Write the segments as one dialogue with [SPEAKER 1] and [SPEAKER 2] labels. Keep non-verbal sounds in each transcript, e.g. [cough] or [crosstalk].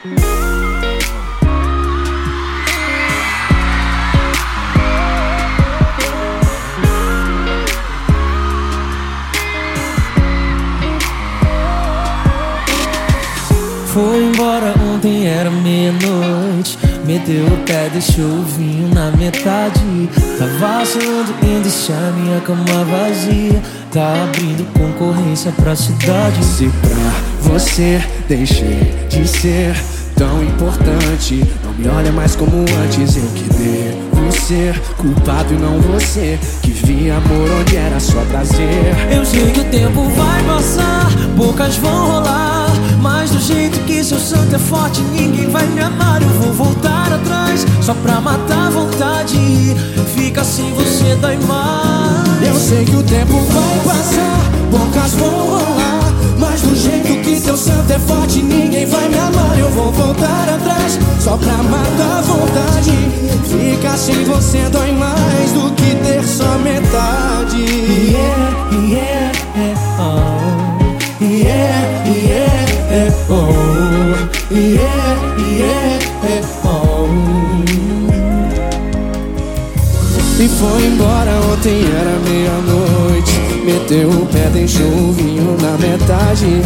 [SPEAKER 1] Foi embora ontem, era meia-noite. Meteu o pé, deixou o vinho na metade. Tá vacilando em deixar minha cama vazia. Tá abrindo concorrência pra cidade.
[SPEAKER 2] Se pra você deixei de ser tão importante. Não me olha mais como antes Eu que devo ser culpado e não você Que via amor onde era só prazer.
[SPEAKER 1] Eu sei que o tempo vai passar Bocas vão rolar Mas do jeito que seu santo é forte Ninguém vai me amar. Eu vou voltar atrás Só pra matar a vontade. Fica assim você dói mais.
[SPEAKER 2] Eu sei que o tempo vai passar Bocas vão rolar Mas do jeito teu santo é forte Ninguém vai me amar. Eu vou voltar atrás Só pra matar a vontade. Fica assim você dói mais Do que ter só metade.
[SPEAKER 1] Yeah, yeah, yeah, oh
[SPEAKER 2] Yeah, yeah, yeah, oh
[SPEAKER 1] Yeah, yeah, yeah, oh
[SPEAKER 2] E foi embora ontem, era meia-noite. Meteu o pé, deixou o vinho na metade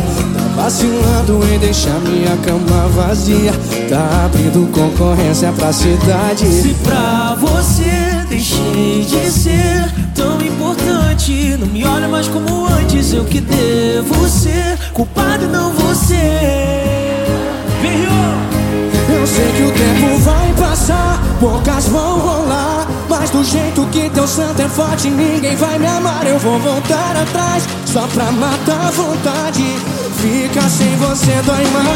[SPEAKER 2] vacilando em deixar minha cama vazia. Tá abrindo concorrência pra cidade.
[SPEAKER 1] Se pra você deixei de ser tão importante Não me olha mais como antes, eu que devo ser Culpado não você.
[SPEAKER 2] Eu sei que o tempo vai passar, bocas vão rolar do jeito que teu santo é forte, ninguém vai me amar. Eu vou voltar atrás, só pra matar a vontade. Fica sem você, dói mais.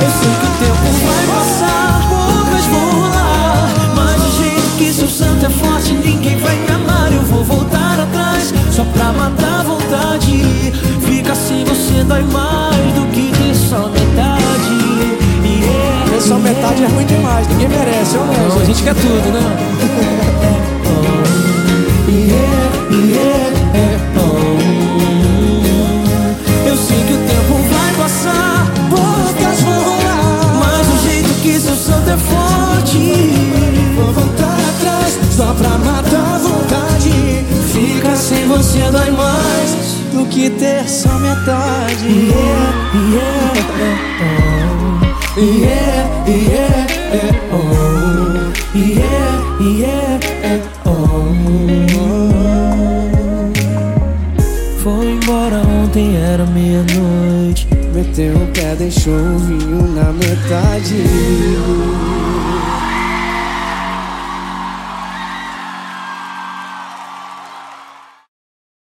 [SPEAKER 1] Eu sei que o tempo vai passar, bocas vão rolar. Mas do jeito que seu santo é forte, ninguém vai me amar. Eu vou voltar atrás, só pra matar a vontade. Fica assim você dói mais do que ter só metade. Yeah,
[SPEAKER 2] Ter só metade é ruim demais, ninguém merece, eu
[SPEAKER 1] Não,
[SPEAKER 2] não
[SPEAKER 1] a gente quer tudo, né? [laughs]
[SPEAKER 2] você dói mais do que ter só metade
[SPEAKER 1] Yeah, yeah,
[SPEAKER 2] Yeah, yeah, oh.
[SPEAKER 1] yeah, yeah, oh. Foi embora ontem, era meia-noite
[SPEAKER 2] Meteu o pé, deixou o vinho na metade